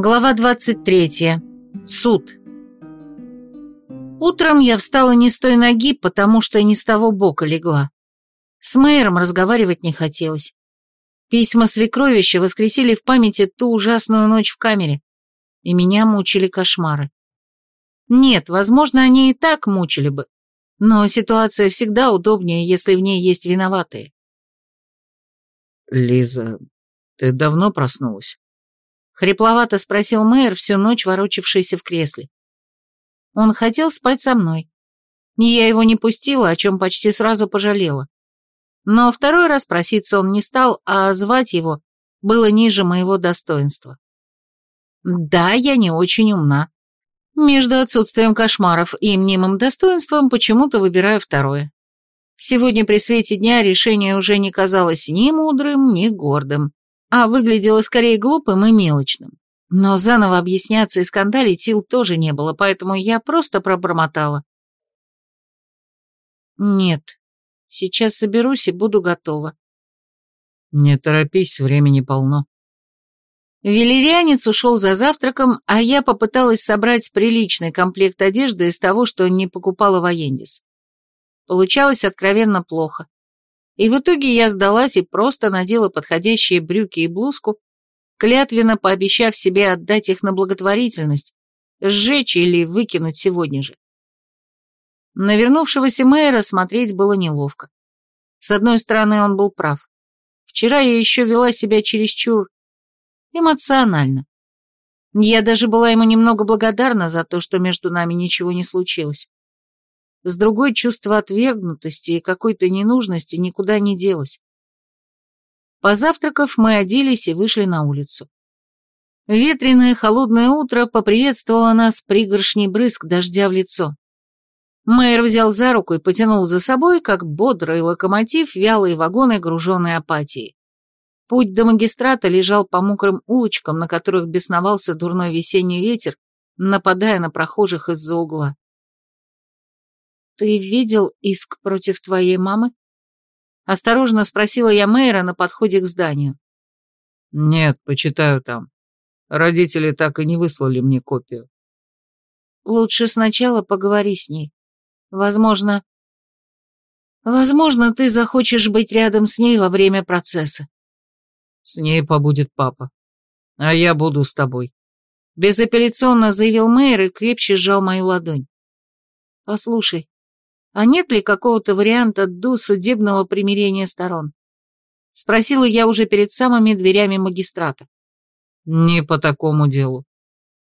Глава 23. Суд. Утром я встала не с той ноги, потому что не с того бока легла. С мэром разговаривать не хотелось. Письма свекровища воскресили в памяти ту ужасную ночь в камере, и меня мучили кошмары. Нет, возможно, они и так мучили бы, но ситуация всегда удобнее, если в ней есть виноватые. «Лиза, ты давно проснулась?» Хрипловато спросил мэр, всю ночь ворочавшийся в кресле. Он хотел спать со мной. Я его не пустила, о чем почти сразу пожалела. Но второй раз проситься он не стал, а звать его было ниже моего достоинства. Да, я не очень умна. Между отсутствием кошмаров и мнимым достоинством почему-то выбираю второе. Сегодня при свете дня решение уже не казалось ни мудрым, ни гордым а выглядело скорее глупым и мелочным. Но заново объясняться и скандалить сил тоже не было, поэтому я просто пробормотала. Нет, сейчас соберусь и буду готова. Не торопись, времени полно. Велирианец ушел за завтраком, а я попыталась собрать приличный комплект одежды из того, что не покупала в Аендис. Получалось откровенно плохо. И в итоге я сдалась и просто надела подходящие брюки и блузку, клятвенно пообещав себе отдать их на благотворительность, сжечь или выкинуть сегодня же. На вернувшегося мэра смотреть было неловко. С одной стороны, он был прав. Вчера я еще вела себя чересчур эмоционально. Я даже была ему немного благодарна за то, что между нами ничего не случилось. С другой чувство отвергнутости и какой-то ненужности никуда не делось. Позавтракав, мы оделись и вышли на улицу. Ветреное холодное утро поприветствовало нас пригоршней брызг дождя в лицо. Мэйр взял за руку и потянул за собой, как бодрый локомотив, вялые вагоны, груженные апатией. Путь до магистрата лежал по мокрым улочкам, на которых бесновался дурной весенний ветер, нападая на прохожих из-за угла. «Ты видел иск против твоей мамы?» Осторожно спросила я мэра на подходе к зданию. «Нет, почитаю там. Родители так и не выслали мне копию». «Лучше сначала поговори с ней. Возможно...» «Возможно, ты захочешь быть рядом с ней во время процесса». «С ней побудет папа. А я буду с тобой», — безапелляционно заявил мэр и крепче сжал мою ладонь. «Послушай, а нет ли какого-то варианта до судебного примирения сторон? Спросила я уже перед самыми дверями магистрата. Не по такому делу.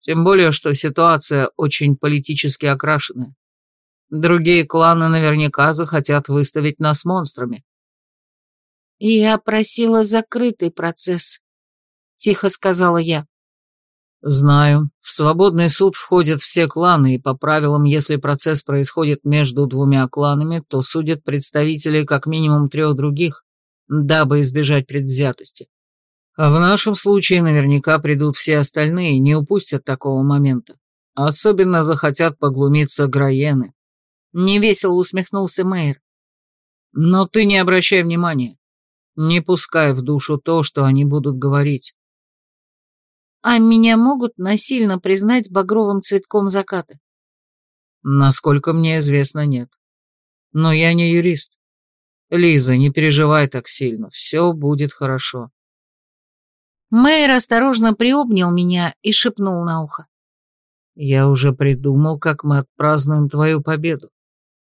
Тем более, что ситуация очень политически окрашенная. Другие кланы наверняка захотят выставить нас монстрами. «Я просила закрытый процесс», — тихо сказала я. «Знаю. В свободный суд входят все кланы, и по правилам, если процесс происходит между двумя кланами, то судят представители как минимум трех других, дабы избежать предвзятости. А в нашем случае наверняка придут все остальные не упустят такого момента. Особенно захотят поглумиться Граены». Невесело усмехнулся Мэйр. «Но ты не обращай внимания. Не пускай в душу то, что они будут говорить. А меня могут насильно признать багровым цветком заката? Насколько мне известно, нет. Но я не юрист. Лиза, не переживай так сильно, все будет хорошо. Мэйр осторожно приобнял меня и шепнул на ухо. Я уже придумал, как мы отпразднуем твою победу.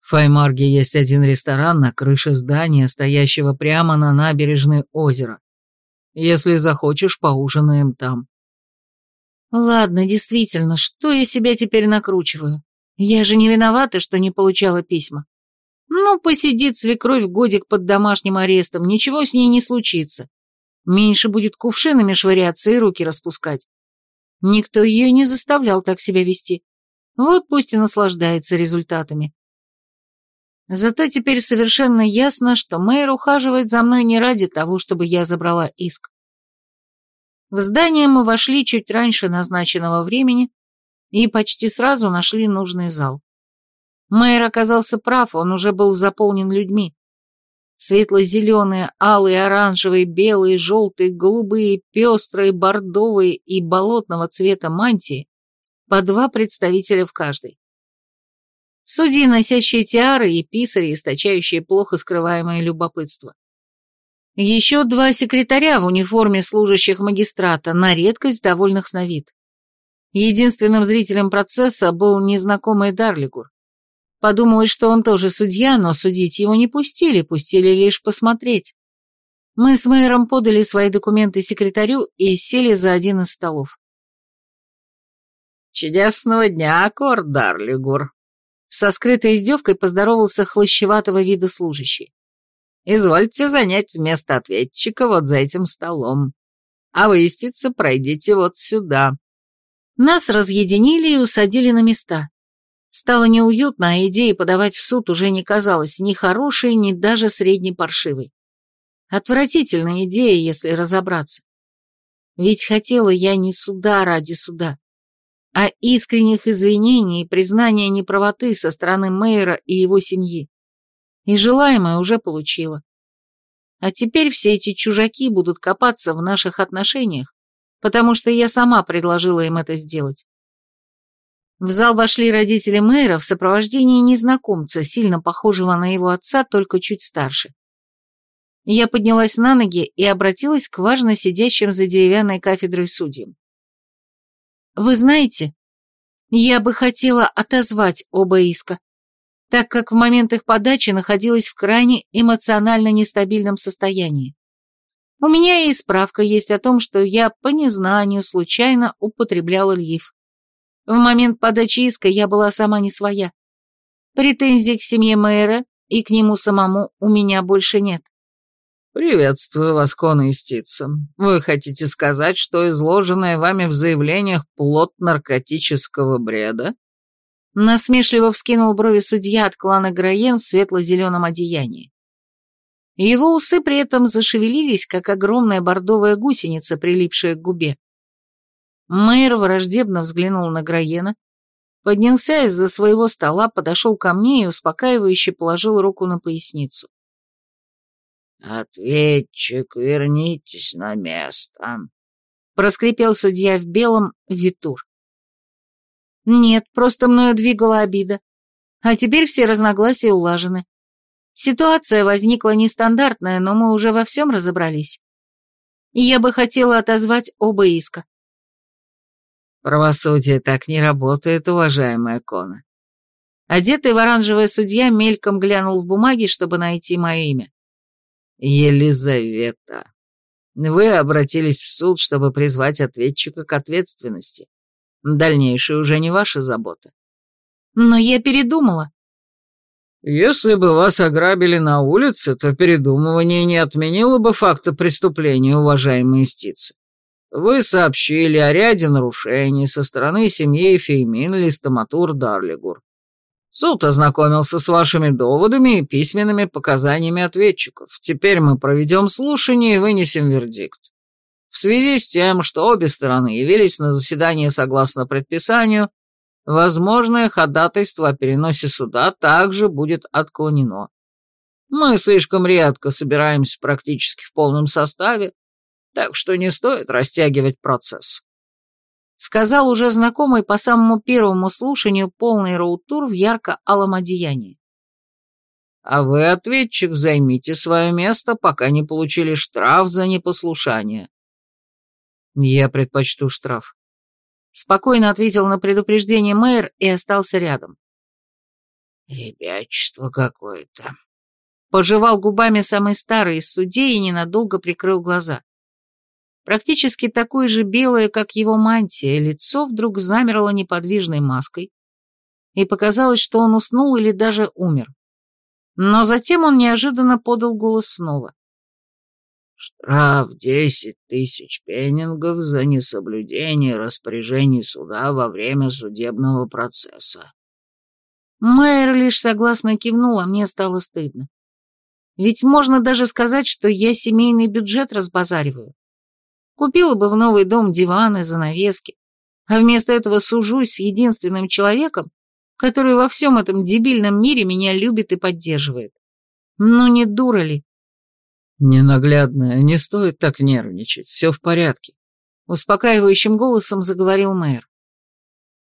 В Файмарге есть один ресторан на крыше здания, стоящего прямо на набережной озера. Если захочешь, поужинаем там. Ладно, действительно, что я себя теперь накручиваю? Я же не виновата, что не получала письма. Ну, посидит свекровь годик под домашним арестом, ничего с ней не случится. Меньше будет кувшинами швыряться и руки распускать. Никто ее не заставлял так себя вести. Вот пусть и наслаждается результатами. Зато теперь совершенно ясно, что мэр ухаживает за мной не ради того, чтобы я забрала иск. В здание мы вошли чуть раньше назначенного времени и почти сразу нашли нужный зал. Мэр оказался прав, он уже был заполнен людьми. Светло-зеленые, алые, оранжевые, белые, желтые, голубые, пестрые, бордовые и болотного цвета мантии, по два представителя в каждой. Судьи, носящие тиары, и писари, источающие плохо скрываемое любопытство. Еще два секретаря в униформе служащих магистрата, на редкость довольных на вид. Единственным зрителем процесса был незнакомый Дарлигур. Подумалось, что он тоже судья, но судить его не пустили, пустили лишь посмотреть. Мы с мэром подали свои документы секретарю и сели за один из столов. «Чудесного дня, Корт Дарлигур!» Со скрытой издевкой поздоровался хлощеватого вида служащий. «Извольте занять место ответчика вот за этим столом. А вы, истица, пройдите вот сюда». Нас разъединили и усадили на места. Стало неуютно, а идея подавать в суд уже не казалась ни хорошей, ни даже средней паршивой. Отвратительная идея, если разобраться. Ведь хотела я не суда ради суда, а искренних извинений и признания неправоты со стороны мэра и его семьи. И желаемое уже получила. А теперь все эти чужаки будут копаться в наших отношениях, потому что я сама предложила им это сделать. В зал вошли родители мэра в сопровождении незнакомца, сильно похожего на его отца, только чуть старше. Я поднялась на ноги и обратилась к важно сидящим за деревянной кафедрой судьям. «Вы знаете, я бы хотела отозвать оба иска, так как в момент их подачи находилась в крайне эмоционально нестабильном состоянии. У меня и справка есть о том, что я по незнанию случайно употребляла льев. В момент подачи иска я была сама не своя. Претензий к семье мэра и к нему самому у меня больше нет. «Приветствую вас, Кона Истица. Вы хотите сказать, что изложенное вами в заявлениях плод наркотического бреда?» Насмешливо вскинул брови судья от клана Граен в светло-зеленом одеянии. Его усы при этом зашевелились, как огромная бордовая гусеница, прилипшая к губе. Мэр враждебно взглянул на Граена, поднялся из-за своего стола, подошел ко мне и успокаивающе положил руку на поясницу. «Ответчик, вернитесь на место», — проскрипел судья в белом Витур. «Нет, просто мною двигала обида. А теперь все разногласия улажены. Ситуация возникла нестандартная, но мы уже во всем разобрались. И я бы хотела отозвать оба иска. Правосудие так не работает, уважаемая Кона. Одетый в оранжевое судья мельком глянул в бумаги, чтобы найти мое имя. Елизавета, вы обратились в суд, чтобы призвать ответчика к ответственности. Дальнейшее уже не ваша забота. Но я передумала. Если бы вас ограбили на улице, то передумывание не отменило бы факта преступления, уважаемые истицы. Вы сообщили о ряде нарушений со стороны семьи Феймин Листоматур Дарлигур. Суд ознакомился с вашими доводами и письменными показаниями ответчиков. Теперь мы проведем слушание и вынесем вердикт. В связи с тем, что обе стороны явились на заседание согласно предписанию, возможное ходатайство о переносе суда также будет отклонено. Мы слишком редко собираемся практически в полном составе, так что не стоит растягивать процесс. Сказал уже знакомый по самому первому слушанию полный роутур в ярко-алом одеянии. А вы, ответчик, займите свое место, пока не получили штраф за непослушание. Я предпочту штраф. Спокойно ответил на предупреждение мэр и остался рядом. «Ребячество какое-то», Пожевал губами самый старый из судей и ненадолго прикрыл глаза. Практически такое же белое, как его мантия, лицо вдруг замерло неподвижной маской, и показалось, что он уснул или даже умер. Но затем он неожиданно подал голос снова. «Штраф десять тысяч пеннингов за несоблюдение распоряжений суда во время судебного процесса». Майер лишь согласно кивнул, а мне стало стыдно. Ведь можно даже сказать, что я семейный бюджет разбазариваю. Купила бы в новый дом диваны, занавески. А вместо этого сужусь с единственным человеком, который во всем этом дебильном мире меня любит и поддерживает. Ну не дура ли? «Ненаглядная, не стоит так нервничать, все в порядке», — успокаивающим голосом заговорил мэр.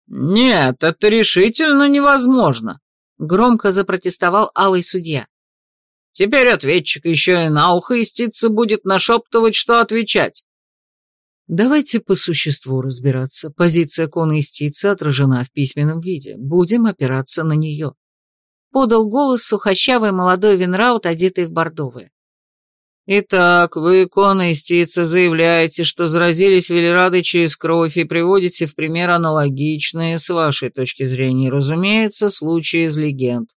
«Нет, это решительно невозможно», — громко запротестовал алый судья. «Теперь ответчик еще и на ухо истица будет нашептывать, что отвечать». Давайте по существу разбираться. Позиция Кона истицы отражена в письменном виде. Будем опираться на нее. Подал голос сухощавый молодой Винраут, одетый в бордовое. «Итак, вы, икона истица, заявляете, что заразились Велерадой через кровь и приводите в пример аналогичные, с вашей точки зрения, разумеется, случаи из легенд».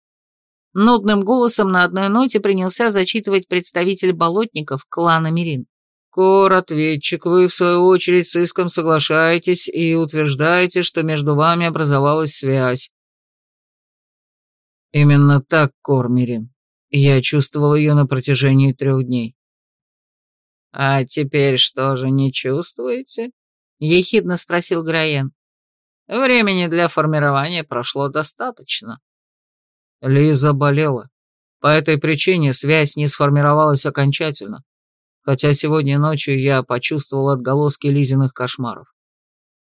Нудным голосом на одной ноте принялся зачитывать представитель болотников клана Мирин. «Кор, ответчик, вы, в свою очередь, с иском соглашаетесь и утверждаете, что между вами образовалась связь». «Именно так, Кор Мирин. Я чувствовал ее на протяжении трех дней». «А теперь что же не чувствуете?» — ехидно спросил Граен. «Времени для формирования прошло достаточно». Лиза болела. По этой причине связь не сформировалась окончательно, хотя сегодня ночью я почувствовал отголоски Лизиных кошмаров.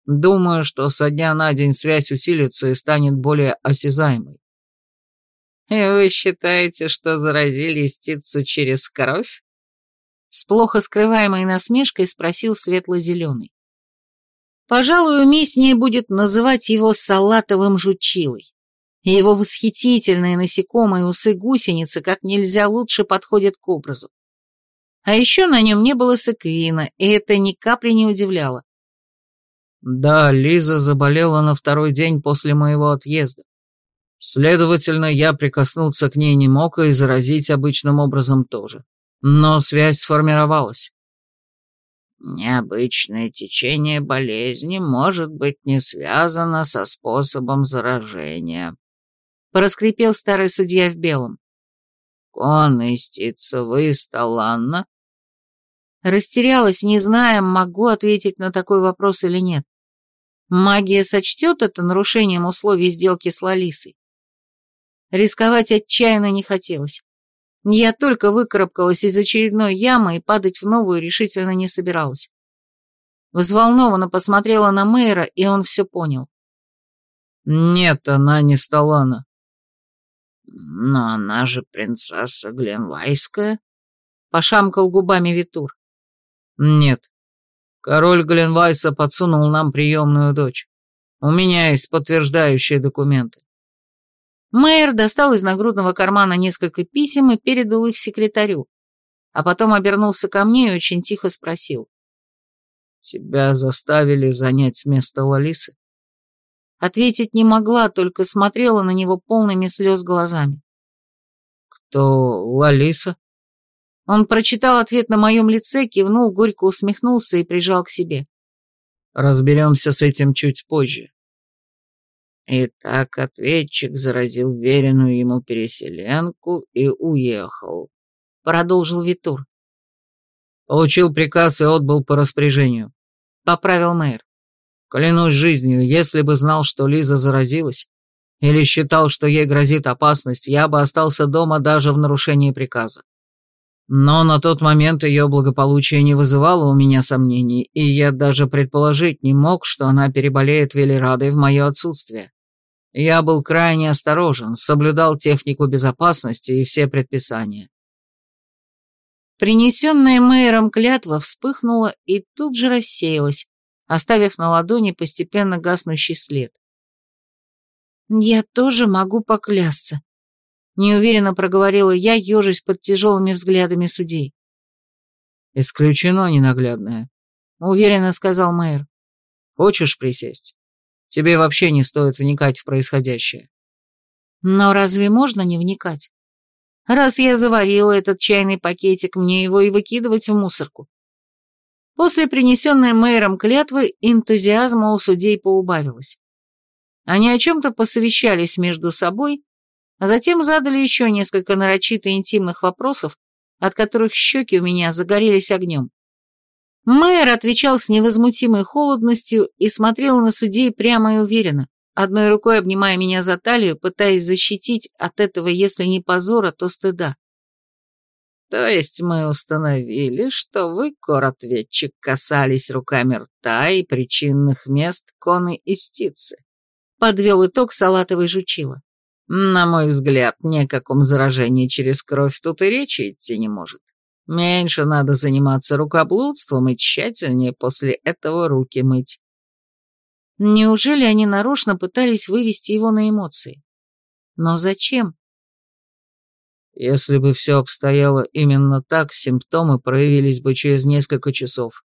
Думаю, что со дня на день связь усилится и станет более осязаемой. «И вы считаете, что заразили истицу через кровь?» С плохо скрываемой насмешкой спросил светло-зеленый. Пожалуй, уместнее будет называть его салатовым жучилой. Его восхитительные насекомые усы-гусеницы как нельзя лучше подходят к образу. А еще на нем не было секвина, и это ни капли не удивляло. Да, Лиза заболела на второй день после моего отъезда. Следовательно, я прикоснуться к ней не мог и заразить обычным образом тоже. Но связь сформировалась. Необычное течение болезни может быть не связано со способом заражения. Проскрипел старый судья в белом. Кон истица вы, Сталанна? Растерялась, не зная, могу ответить на такой вопрос или нет. Магия сочтет это нарушением условий сделки с Лалисой? Рисковать отчаянно не хотелось. Я только выкарабкалась из очередной ямы и падать в новую решительно не собиралась. Взволнованно посмотрела на мэра, и он все понял. «Нет, она не Сталана». «Но она же принцесса Гленвайская», — пошамкал губами Витур. «Нет. Король Гленвайса подсунул нам приемную дочь. У меня есть подтверждающие документы. Мэйр достал из нагрудного кармана несколько писем и передал их секретарю, а потом обернулся ко мне и очень тихо спросил. «Тебя заставили занять место Лалисы?» Ответить не могла, только смотрела на него полными слез глазами. «Кто Лалиса?» Он прочитал ответ на моем лице, кивнул, горько усмехнулся и прижал к себе. «Разберемся с этим чуть позже. И так ответчик заразил веренную ему переселенку и уехал. Продолжил Витур. Получил приказ и отбыл по распоряжению. Поправил мэр. Клянусь жизнью, если бы знал, что Лиза заразилась, или считал, что ей грозит опасность, я бы остался дома даже в нарушении приказа. Но на тот момент ее благополучие не вызывало у меня сомнений, и я даже предположить не мог, что она переболеет Велерадой в мое отсутствие. Я был крайне осторожен, соблюдал технику безопасности и все предписания. Принесенная мэром клятва вспыхнула и тут же рассеялась, оставив на ладони постепенно гаснущий след. «Я тоже могу поклясться», — неуверенно проговорила я, ежась под тяжелыми взглядами судей. «Исключено ненаглядное», — уверенно сказал мэр. «Хочешь присесть?» Тебе вообще не стоит вникать в происходящее. Но разве можно не вникать? Раз я заварила этот чайный пакетик, мне его и выкидывать в мусорку. После принесенной мэром клятвы энтузиазма у судей поубавилось. Они о чем-то посовещались между собой, затем задали еще несколько нарочито интимных вопросов, от которых щеки у меня загорелись огнем. Майер отвечал с невозмутимой холодностью и смотрел на судей прямо и уверенно, одной рукой обнимая меня за талию, пытаясь защитить от этого, если не позора, то стыда. То есть мы установили, что вы, кор-ответчик, касались руками рта и причинных мест коны истицы. Подвел итог салатовый жучила. На мой взгляд, ни о каком заражении через кровь тут и речи идти не может. Меньше надо заниматься рукоблудством и тщательнее после этого руки мыть. Неужели они нарочно пытались вывести его на эмоции? Но зачем? Если бы все обстояло именно так, симптомы проявились бы через несколько часов,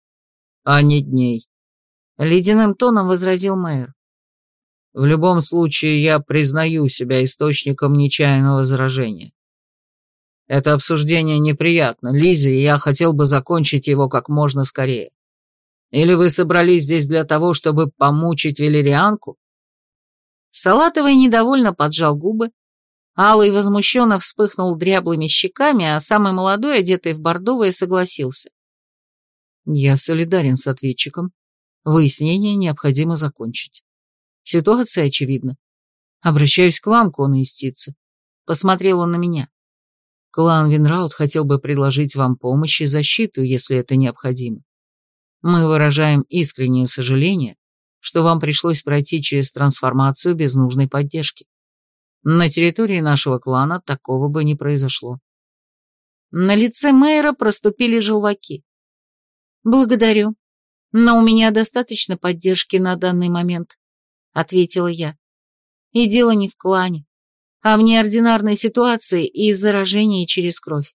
а не дней. Ледяным тоном возразил мэр. В любом случае, я признаю себя источником нечаянного заражения. Это обсуждение неприятно, Лизе, и я хотел бы закончить его как можно скорее. Или вы собрались здесь для того, чтобы помучить велерианку? Салатовый недовольно поджал губы, Алый возмущенно вспыхнул дряблыми щеками, а самый молодой, одетый в бордовое, согласился. Я солидарен с ответчиком. Выяснение необходимо закончить. Ситуация очевидна. Обращаюсь к вам, Кона Истица. Посмотрел он на меня. Клан Винраут хотел бы предложить вам помощь и защиту, если это необходимо. Мы выражаем искреннее сожаление, что вам пришлось пройти через трансформацию без нужной поддержки. На территории нашего клана такого бы не произошло. На лице мэра проступили желваки. «Благодарю, но у меня достаточно поддержки на данный момент», — ответила я. «И дело не в клане, а в неординарной ситуации и заражении через кровь».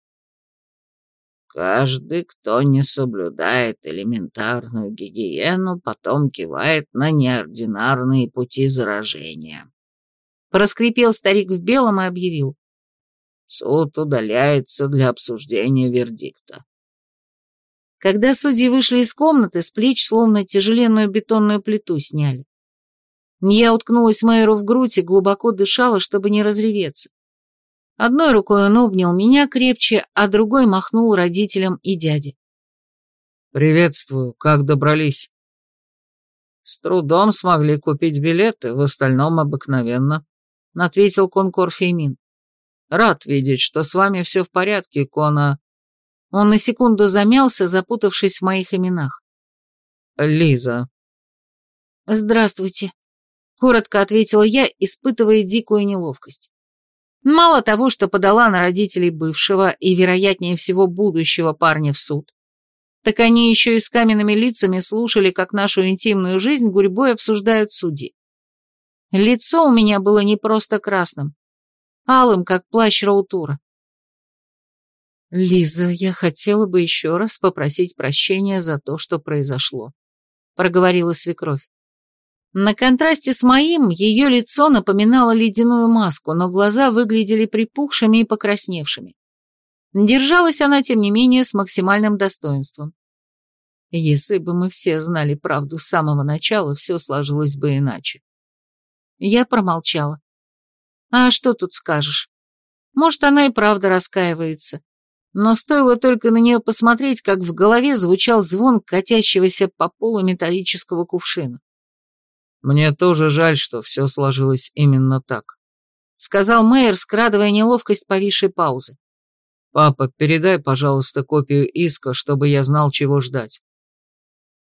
Каждый, кто не соблюдает элементарную гигиену, потом кивает на неординарные пути заражения. Проскрипел старик в белом и объявил. Суд удаляется для обсуждения вердикта. Когда судьи вышли из комнаты, с плеч словно тяжеленную бетонную плиту сняли. Я уткнулась мэру в грудь и глубоко дышала, чтобы не разреветься. Одной рукой он обнял меня крепче, а другой махнул родителям и дяде. «Приветствую, как добрались?» «С трудом смогли купить билеты, в остальном обыкновенно», — ответил Конкор Феймин. «Рад видеть, что с вами все в порядке, Кона...» Он на секунду замялся, запутавшись в моих именах. «Лиза». «Здравствуйте», — коротко ответила я, испытывая дикую неловкость. Мало того, что подала на родителей бывшего и, вероятнее всего, будущего парня в суд, так они еще и с каменными лицами слушали, как нашу интимную жизнь гурьбой обсуждают судьи. Лицо у меня было не просто красным, алым, как плащ Роутура. «Лиза, я хотела бы еще раз попросить прощения за то, что произошло», — проговорила свекровь. На контрасте с моим ее лицо напоминало ледяную маску, но глаза выглядели припухшими и покрасневшими. Держалась она, тем не менее, с максимальным достоинством. Если бы мы все знали правду с самого начала, все сложилось бы иначе. Я промолчала. А что тут скажешь? Может, она и правда раскаивается. Но стоило только на нее посмотреть, как в голове звучал звон катящегося по полу металлического кувшина. «Мне тоже жаль, что все сложилось именно так», — сказал Мэйер, скрадывая неловкость повисшей паузы. «Папа, передай, пожалуйста, копию иска, чтобы я знал, чего ждать».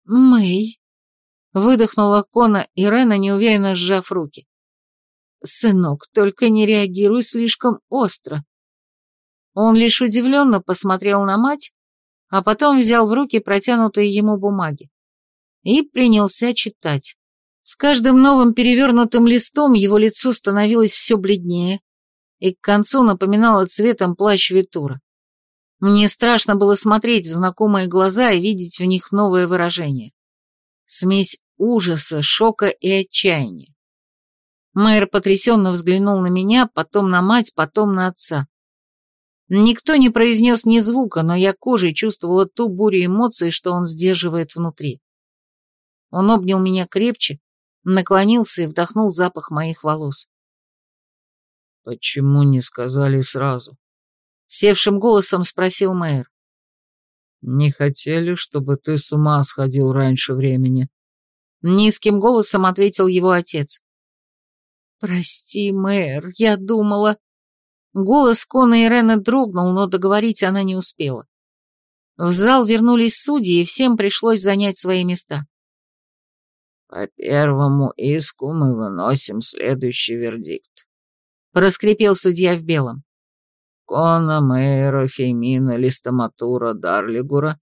«Мэй», — выдохнула Кона Ирена, неуверенно сжав руки. «Сынок, только не реагируй слишком остро». Он лишь удивленно посмотрел на мать, а потом взял в руки протянутые ему бумаги и принялся читать. С каждым новым перевернутым листом его лицо становилось все бледнее и к концу напоминало цветом плащ Витура. Мне страшно было смотреть в знакомые глаза и видеть в них новое выражение. Смесь ужаса, шока и отчаяния. Мэр потрясенно взглянул на меня, потом на мать, потом на отца. Никто не произнес ни звука, но я кожей чувствовала ту бурю эмоций, что он сдерживает внутри. Он обнял меня крепче, наклонился и вдохнул запах моих волос. «Почему не сказали сразу?» Севшим голосом спросил мэр. «Не хотели, чтобы ты с ума сходил раньше времени?» Низким голосом ответил его отец. «Прости, мэр, я думала...» Голос Кона Ирены дрогнул, но договорить она не успела. В зал вернулись судьи, и всем пришлось занять свои места. «По первому иску мы выносим следующий вердикт», — проскрипел судья в белом. Кона Мэйра Фемина Листоматура Дарлигура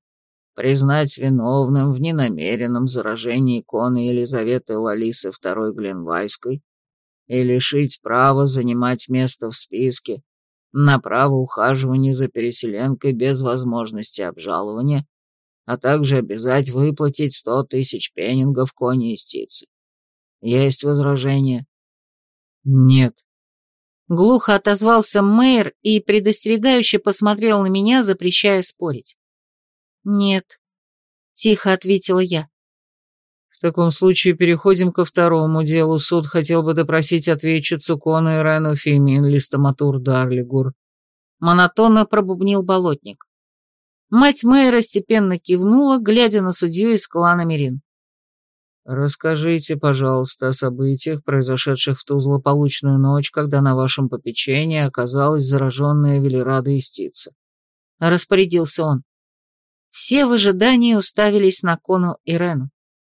признать виновным в ненамеренном заражении иконы Елизаветы Лалисы II Гленвайской и лишить права занимать место в списке на право ухаживания за переселенкой без возможности обжалования, а также обязать выплатить сто тысяч пеннингов кони истицы. Есть возражения? Нет. Глухо отозвался мэр и предостерегающе посмотрел на меня, запрещая спорить. «Нет», — тихо ответила я. «В таком случае переходим ко второму делу. Суд хотел бы допросить ответчицу Кону Ирену Фемин Листоматур Дарлигур». Монотонно пробубнил болотник. Мать мэра степенно кивнула, глядя на судью из клана Мирин. «Расскажите, пожалуйста, о событиях, произошедших в ту злополучную ночь, когда на вашем попечении оказалась зараженная Велерада Истица». Распорядился он. Все в ожидании уставились на Кону Ирену.